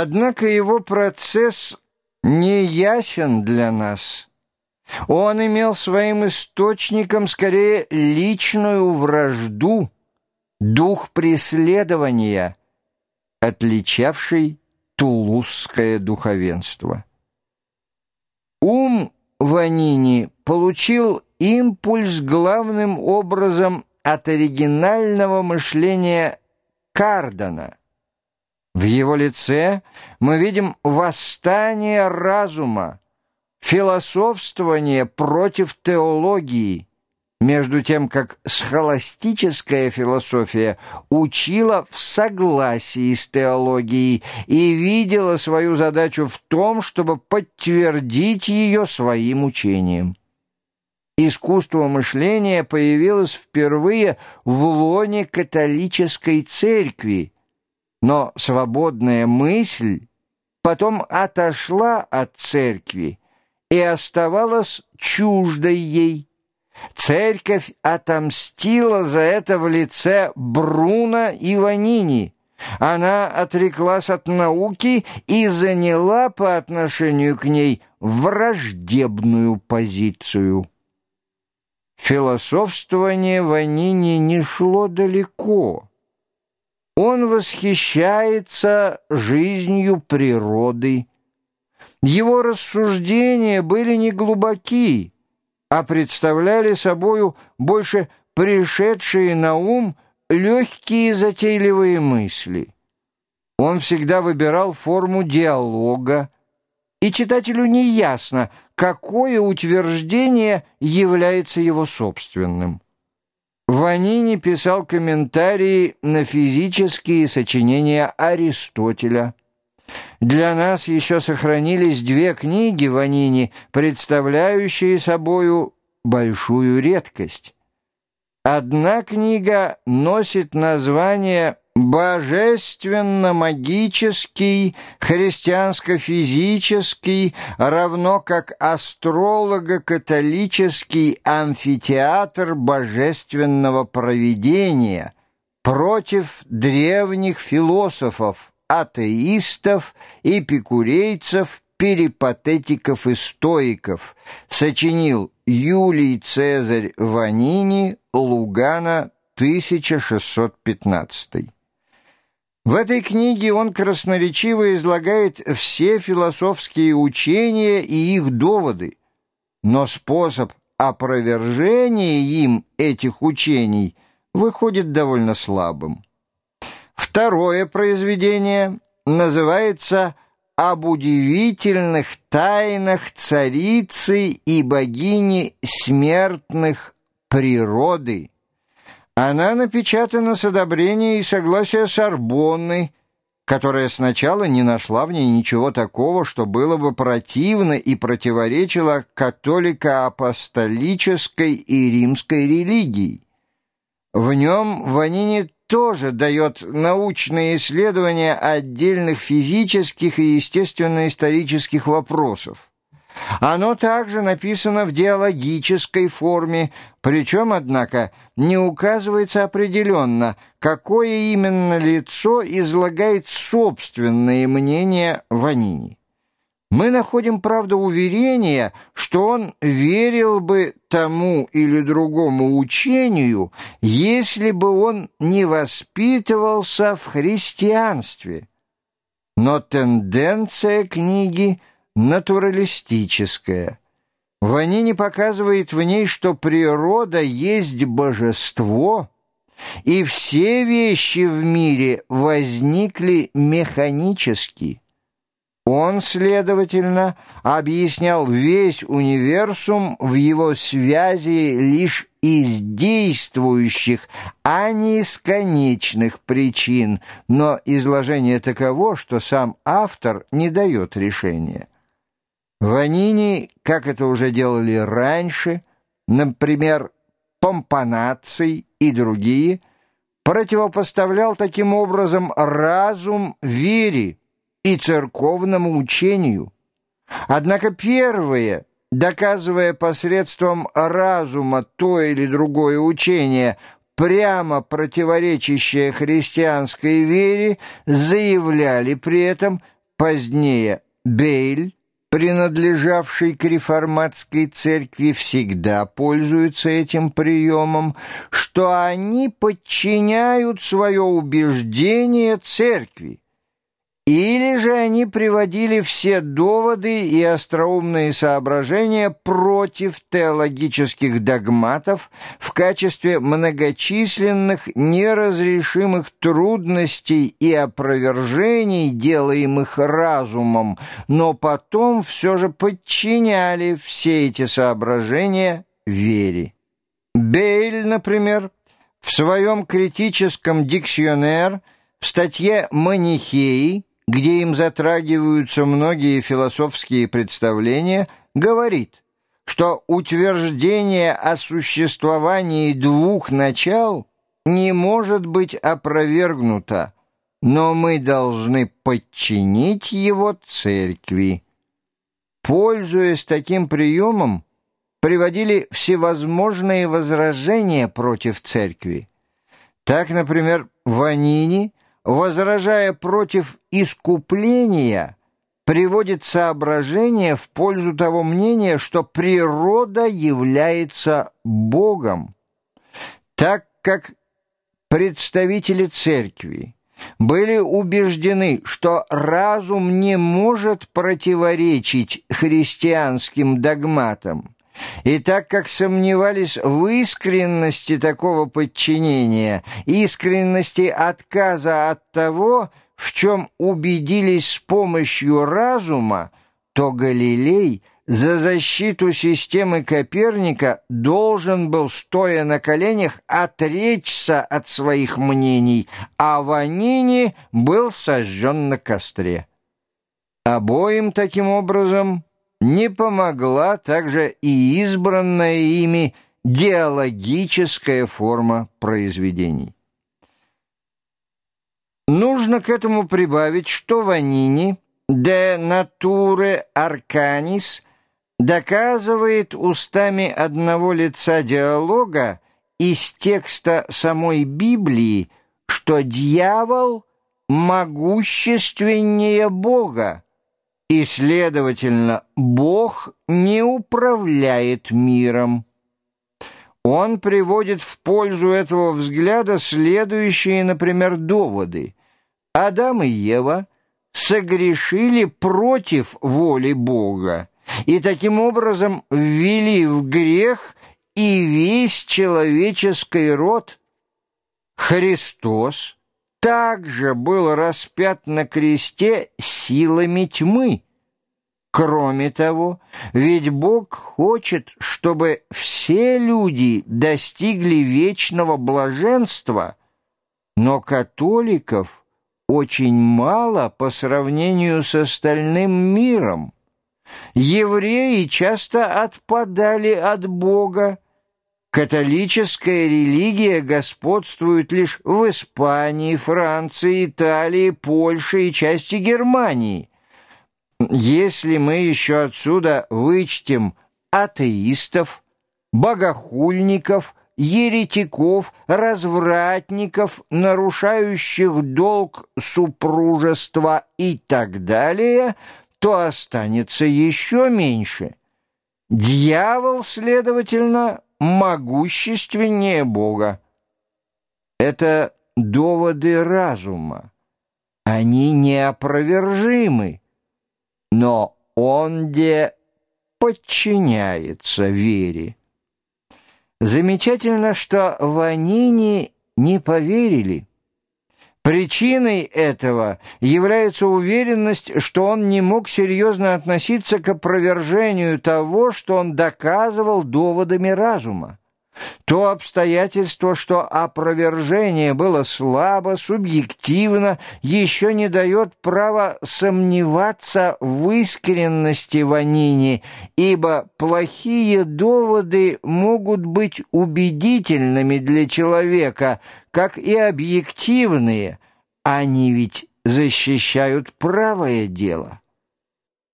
Однако его процесс не ясен для нас. Он имел своим источником скорее личную вражду, дух преследования, отличавший тулузское духовенство. Ум Ванини получил импульс главным образом от оригинального мышления Кардана. В его лице мы видим восстание разума, философствование против теологии, между тем как схоластическая философия учила в согласии с теологией и видела свою задачу в том, чтобы подтвердить ее своим учением. Искусство мышления появилось впервые в лоне католической церкви, но свободная мысль потом отошла от церкви и оставалась чуждой ей. Церковь отомстила за это в лице Бруно Ванини. Она отреклась от науки и заняла по отношению к ней враждебную позицию. Философствование Ванини не шло далеко. Он восхищается жизнью природы. Его рассуждения были неглубоки, а представляли собою больше пришедшие на ум легкие затейливые мысли. Он всегда выбирал форму диалога, и читателю не ясно, какое утверждение является его собственным. Ванини писал комментарии на физические сочинения Аристотеля. Для нас еще сохранились две книги Ванини, представляющие собою большую редкость. Одна книга носит название «Божественно-магический, христианско-физический, равно как астролого-католический амфитеатр божественного провидения» против древних философов, атеистов, эпикурейцев, перипатетиков и стоиков, сочинил Юлий Цезарь Ванини, Лугана, 1615. В этой книге он красноречиво излагает все философские учения и их доводы, но способ опровержения им этих учений выходит довольно слабым. Второе произведение называется «Об удивительных тайнах царицы и богини смертных природы». Она напечатана с одобрения и согласия Сорбонны, которая сначала не нашла в ней ничего такого, что было бы противно и противоречило католико-апостолической и римской религии. В нем Ванини тоже дает научные исследования отдельных физических и естественно-исторических вопросов. Оно также написано в диалогической форме, причем, однако, не указывается определенно, какое именно лицо излагает собственные мнения Ванини. Мы находим, правда, уверение, что он верил бы тому или другому учению, если бы он не воспитывался в христианстве. Но тенденция книги натуралистическая. Ванини показывает в ней, что природа есть божество, и все вещи в мире возникли механически. Он, следовательно, объяснял весь универсум в его связи лишь из действующих, а не из конечных причин, но изложение таково, что сам автор не дает решения. Ванини, как это уже делали раньше, например, Помпанаций и другие, противопоставлял таким образом разум вере, и церковному учению. Однако первое, доказывая посредством разума то или другое учение, прямо противоречащее христианской вере, заявляли при этом позднее Бейль, принадлежавший к реформатской церкви, всегда пользуются этим приемом, что они подчиняют свое убеждение церкви. Или же они приводили все доводы и остроумные соображения против теологических догматов в качестве многочисленных неразрешимых трудностей и опровержений, делаемых разумом, но потом все же подчиняли все эти соображения вере. Бейль, например, в своем критическом диксионер в статье «Манихеи» где им затрагиваются многие философские представления, говорит, что утверждение о существовании двух начал не может быть опровергнуто, но мы должны подчинить его церкви. Пользуясь таким приемом, приводили всевозможные возражения против церкви. Так, например, Ванини – возражая против искупления, приводит соображение в пользу того мнения, что природа является Богом. Так как представители церкви были убеждены, что разум не может противоречить христианским догматам, и так как сомневались в искренности такого подчинения, искренности отказа от того, в чем убедились с помощью разума, то Галилей за защиту системы Коперника должен был, стоя на коленях, отречься от своих мнений, а Ванини был сожжен на костре. Обоим таким образом не помогла также и избранная ими диалогическая форма произведений. Нужно к этому прибавить, что Ванини «De nature arcanis» доказывает устами одного лица диалога из текста самой Библии, что дьявол могущественнее Бога, и, следовательно, Бог не управляет миром. Он приводит в пользу этого взгляда следующие, например, доводы. Адам и Ева согрешили против воли Бога и таким образом ввели в грех и весь человеческий род. Христос также был распят на кресте силами тьмы. Кроме того, ведь Бог хочет, чтобы все люди достигли вечного блаженства, но католиков очень мало по сравнению с остальным миром. Евреи часто отпадали от Бога, Католическая религия господствует лишь в Испании, Франции, Италии, Польше и части Германии. Если мы еще отсюда вычтем атеистов, богохульников, еретиков, развратников, нарушающих долг супружества и так далее, то останется еще меньше. Дьявол, следовательно, могущественнее Бога. Это доводы разума. Они неопровержимы, но он где подчиняется вере. Замечательно, что Ванини не поверили. Причиной этого является уверенность, что он не мог серьезно относиться к опровержению того, что он доказывал доводами разума. То обстоятельство, что опровержение было слабо, субъективно, еще не дает права сомневаться в искренности Ванини, ибо плохие доводы могут быть убедительными для человека, как и объективные, они ведь защищают правое дело.